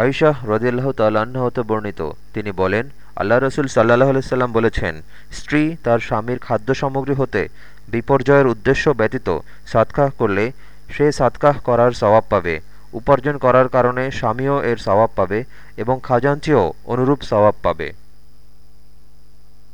আয়শাহ রদিল্লাহ তাল্লাহ্ন হতে বর্ণিত। তিনি বলেন, আল্লাহ রসুল সাল্লাহ আলাইসাল্লাম বলেছেন, স্ত্রী তার স্বামীর খাদ্য সামগ্রী হতে বিপর্যয়ের উদ্দেশ্য ব্যতীত সাতকাহ করলে সে সাতকাহ করার সওয়াব পাবে, উপার্জন করার কারণে স্বামীও এর সওয়াব পাবে এবং খাজাঞ্চিও অনুরূপ সওয়াব পাবে।